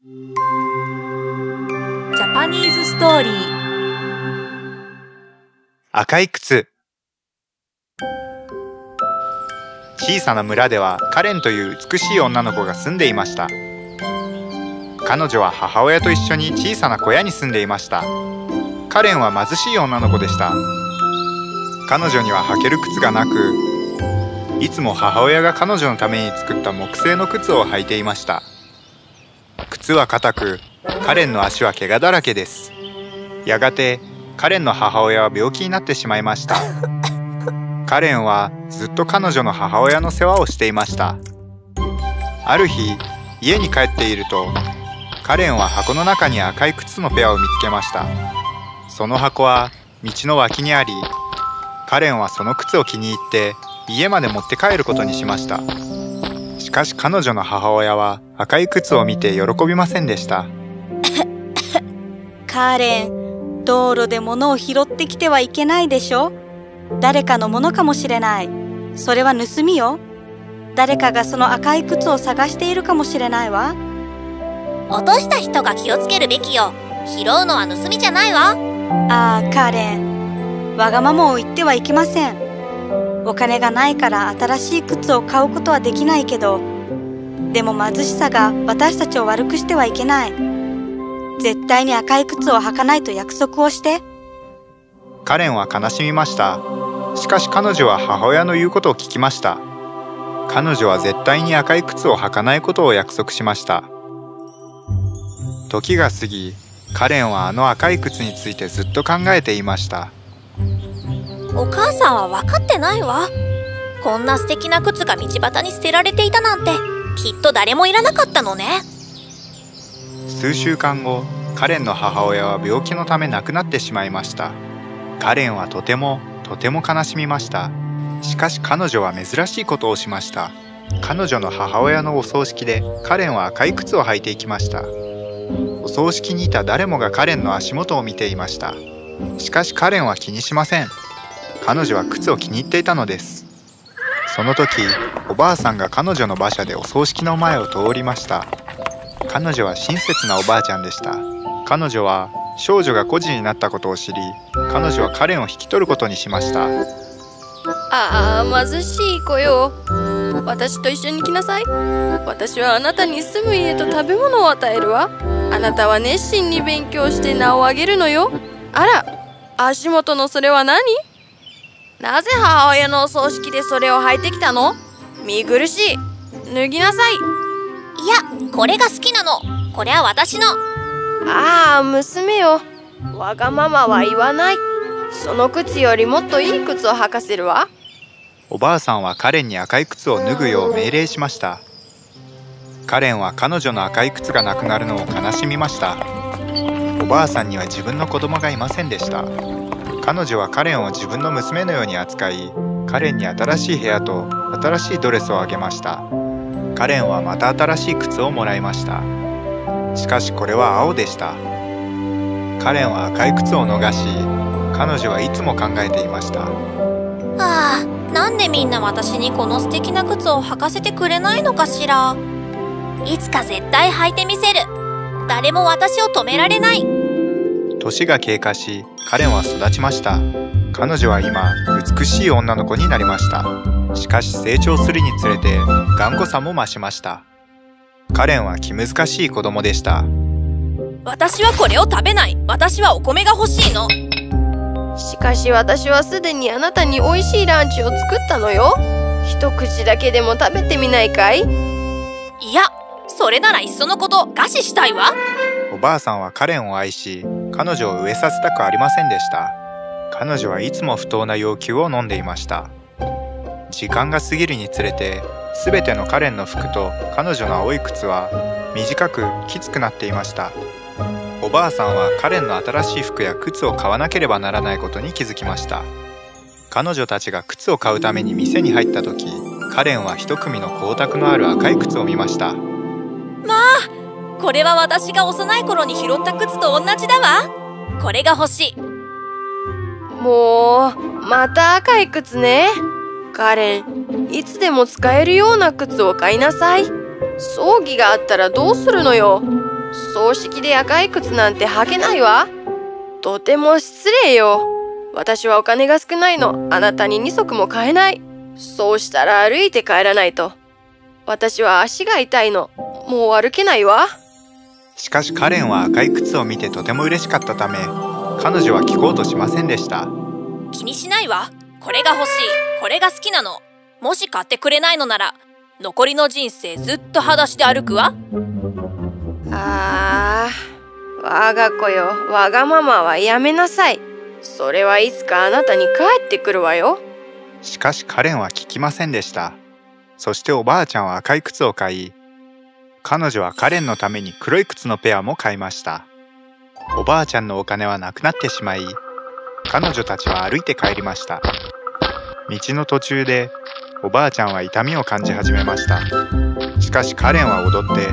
ジャパニーズストーリー赤い靴。小さな村ではカレンという美しい女の子が住んでいました。彼女は母親と一緒に小さな小屋に住んでいました。カレンは貧しい女の子でした。彼女には履ける靴がなくいつも母親が彼女のために作った木製の靴を履いていました。靴は硬くカレンの足は怪我だらけです。やがてカレンの母親は病気になってしまいました。カレンはずっと彼女の母親の世話をしていました。ある日家に帰っているとカレンは箱の中に赤い靴のペアを見つけました。その箱は道の脇にありカレンはその靴を気に入って家まで持って帰ることにしました。しかし彼女の母親は赤い靴を見て喜びませんでした。カレン道路で物を拾ってきてはいけないでしょ？誰かのものかもしれない。それは盗みよ。誰かがその赤い靴を探しているかもしれないわ。落とした人が気をつけるべきよ。拾うのは盗みじゃないわ。ああカレン。わがままを言ってはいけません。お金がないから新しい靴を買うことはできないけどでも貧しさが私たちを悪くしてはいけない。絶対に赤い靴を履かないと約束をして。カレンは悲しみました。しかし彼女は母親の言うことを聞きました。彼女は絶対に赤い靴を履かないことを約束しました。時が過ぎカレンはあの赤い靴についてずっと考えていました。お母さんは分かってないわ。こんな素敵な靴が道端に捨てられていたなんてきっと誰もいらなかったのね。数週間後カレンの母親は病気のため亡くなってしまいました。カレンはとてもとても悲しみました。しかし彼女は珍しいことをしました。彼女の母親のお葬式でカレンは赤い靴を履いていきました。お葬式にいた誰もがカレンの足元を見ていました。しかしカレンは気にしません。彼女は靴を気に入っていたのです。その時おばあさんが彼女の馬車でお葬式の前を通りました。彼女は親切なおばあちゃんでした。彼女は少女が孤児になったことを知り彼女はカレンを引き取ることにしました。ああ貧しい子よ。私と一緒に来なさい。私はあなたに住む家と食べ物を与えるわ。あなたは熱心に勉強して名を上げるのよ。あら足元のそれは何？なぜ母親のお葬式でそれを履いてきたの？見苦しい。脱ぎなさい。いやこれが好きなの。これは私の。ああ娘よ。わがままは言わない。その靴よりもっといい靴を履かせるわ。おばあさんはカレンに赤い靴を脱ぐよう命令しました。カレンは彼女の赤い靴がなくなるのを悲しみました。おばあさんには自分の子供がいませんでした彼女はカレンを自分の娘のように扱いカレンに新しい部屋と新しいドレスをあげました。カレンはまた新しい靴をもらいました。しかしこれは青でした。カレンは赤い靴を逃し彼女はいつも考えていました。ああなんでみんな私にこの素敵な靴を履かせてくれないのかしら。いつか絶対履いてみせる。誰も私を止められない。年が経過しカレンは育ちました。彼女は今美しい女の子になりました。しかし成長するにつれて頑固さも増しました。カレンは気難しい子供でした。私はこれを食べない。私はお米が欲しいの。しかし私はすでにあなたに美味しいランチを作ったのよ。一口だけでも食べてみないかい？いやそれならいっそのこと餓死したいわおばあさんはカレンを愛し彼女を飢えさせたくありませんでした。彼女はいつも不当な要求を飲んでいました。時間が過ぎるにつれて全てのカレンの服と彼女の青い靴は短くきつくなっていました。おばあさんはカレンの新しい服や靴を買わなければならないことに気づきました。彼女たちが靴を買うために店に入った時カレンは一組の光沢のある赤い靴を見ました。まあこれは私が幼い頃に拾った靴と同じだわ。これが欲しい。もうまた赤い靴ね。カレンいつでも使えるような靴を買いなさい。葬儀があったらどうするのよ。葬式で赤い靴なんて履けないわ。とても失礼よ。私はお金が少ないの。あなたに2足も買えない。そうしたら歩いて帰らないと。私は足が痛いの。もう歩けないわ。しかしカレンは赤い靴を見てとても嬉しかったため彼女は聞こうとしませんでした。気にしないわ。これが欲しい。これが好きなの。もし買ってくれないのなら残りの人生ずっと裸足で歩くわ。あー我が子よ。わがままはやめなさい。それはいつかあなたに帰ってくるわよ。しかしカレンは聞きませんでした。そしておばあちゃんは赤い靴を買い彼女はカレンのために黒い靴のペアも買いました。おばあちゃんのお金はなくなってしまい彼女たちは歩いて帰りました。道の途中でおばあちゃんは痛みを感じ始めました。しかしカレンは踊って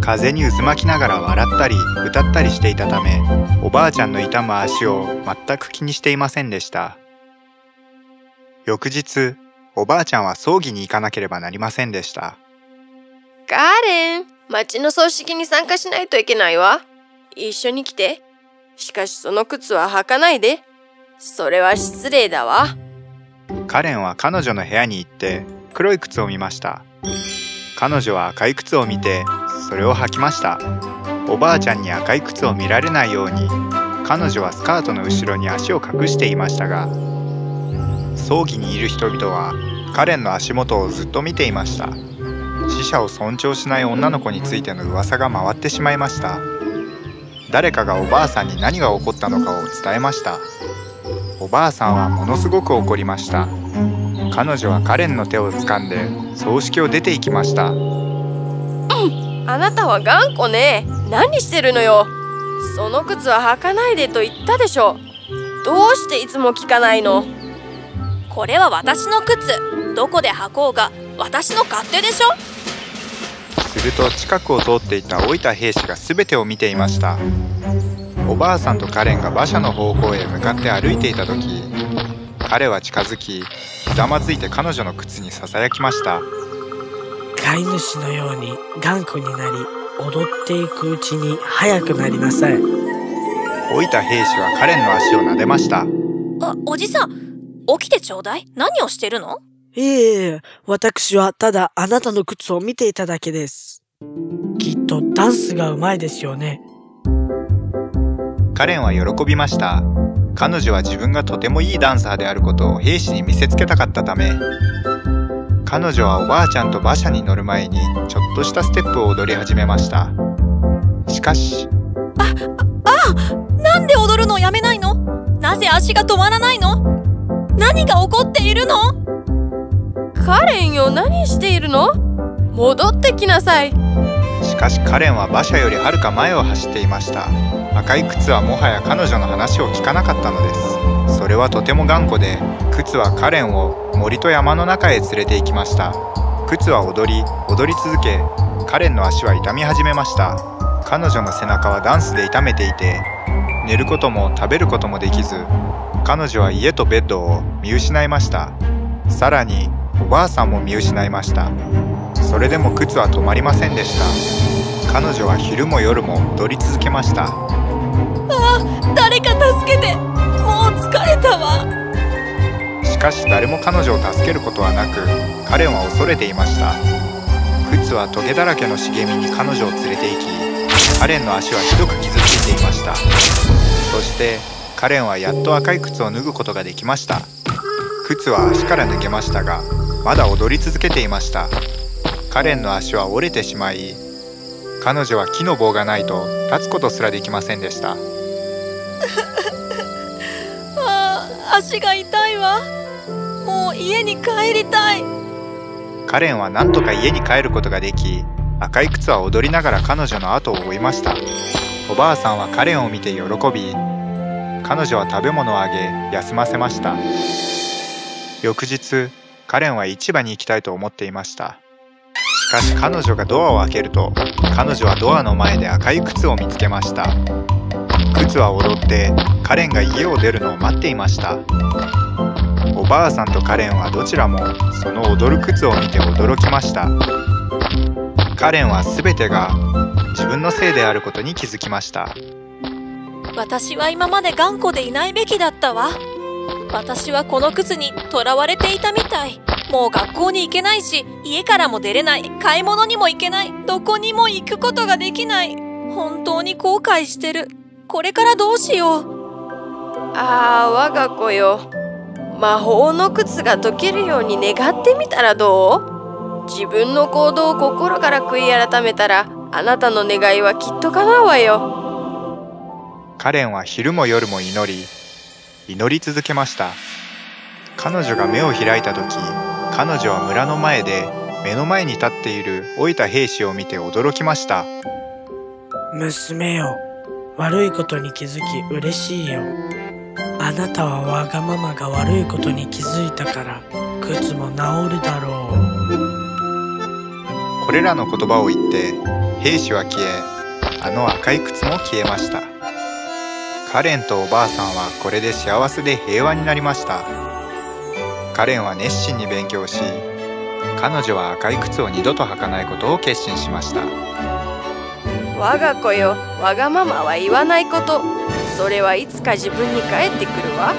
風に渦巻きながら笑ったり歌ったりしていたためおばあちゃんの痛む足を全く気にしていませんでした。翌日おばあちゃんは葬儀に行かなければなりませんでした。カレン町の葬式に参加しないといけないわ。一緒に来て。しかしその靴は履かないで。それは失礼だわ。カレンは彼女の部屋に行って黒い靴を見ました。彼女は赤い靴を見てそれを履きました。おばあちゃんに赤い靴を見られないように彼女はスカートの後ろに足を隠していましたが葬儀にいる人々はカレンの足元をずっと見ていました。死者を尊重しない女の子についての噂が回ってしまいました。誰かがおばあさんに何が起こったのかを伝えました。おばあさんはものすごく怒りました。彼女はカレンの手を掴んで葬式を出て行きました。あなたは頑固ね。何してるのよ。その靴は履かないでと言ったでしょ。どうしていつも聞かないの。これは私の靴。どこで履こうが私の勝手でしょ。すると近くを通っていた老いた兵士が全てを見ていました。おばあさんとカレンが馬車の方向へ向かって歩いていた時彼は近づきひざまずいて彼女の靴にささやきました。飼い主のように頑固になり踊っていくうちに速くなりなさい。老いた兵士はカレンの足を撫でました。あおじさん起きてちょうだい。何をしてるの？いえいえ私はただあなたの靴を見ていただけです。きっとダンスがうまいですよね。カレンは喜びました。彼女は自分がとてもいいダンサーであることを兵士に見せつけたかったため。彼女はおばあちゃんと馬車に乗る前にちょっとしたステップを踊り始めました。しかしなんで踊るのをやめないの？なぜ足が止まらないの？何が起こっているの？カレンよ何しているの？戻ってきなさい。しかしカレンは馬車よりはるか前を走っていました。赤い靴はもはや彼女の話を聞かなかったのです。それはとても頑固で靴はカレンを森と山の中へ連れて行きました。靴は踊り踊り続けカレンの足は痛み始めました。彼女の背中はダンスで痛めていて寝ることも食べることもできず彼女は家とベッドを見失いました。さらにおばあさんも見失いました。それでも靴は止まりませんでした。彼女は昼も夜も踊り続けました。誰か助けて。もう疲れたわ。しかし誰も彼女を助けることはなくカレンは恐れていました。靴はトゲだらけの茂みに彼女を連れて行きカレンの足はひどく傷ついていました。そしてカレンはやっと赤い靴を脱ぐことができました靴は足から抜けましたがまだ踊り続けていました。カレンの足は折れてしまい彼女は木の棒がないと立つことすらできませんでした。ああ足が痛いわ。もう家に帰りたい。カレンは何とか家に帰ることができ赤い靴は踊りながら彼女の後を追いました。おばあさんはカレンを見て喜び彼女は食べ物をあげ休ませました翌日カレンは市場に行きたいと思っていました。しかし彼女がドアを開けると彼女はドアの前で赤い靴を見つけました。靴は踊ってカレンが家を出るのを待っていました。おばあさんとカレンはどちらもその踊る靴を見て驚きました。カレンは全てが自分のせいであることに気づきました。私は今まで頑固でいないべきだったわ。私はこの靴にとらわれていたみたい。もう学校に行けないし家からも出れない。買い物にも行けない。どこにも行くことができない。本当に後悔してる。これからどうしよう。ああ我が子よ。魔法の靴が解けるように願ってみたらどう？自分の行動を心から悔い改めたらあなたの願いはきっと叶うわよ。カレンは昼も夜も祈り祈り続けました彼女が目を開いた時彼女は村の前で目の前に立っている老いた兵士を見て驚きました娘よ、悪いことに気づき嬉しいよ。あなたはわがままが悪いことに気づいたから、靴も治るだろう。これらの言葉を言って兵士は消えあの赤い靴も消えましたカレンとおばあさんはこれで幸せで平和になりました。カレンは熱心に勉強し彼女は赤い靴を二度と履かないことを決心しました。我が子よわがままは言わないこと。それはいつか自分に返ってくるわ。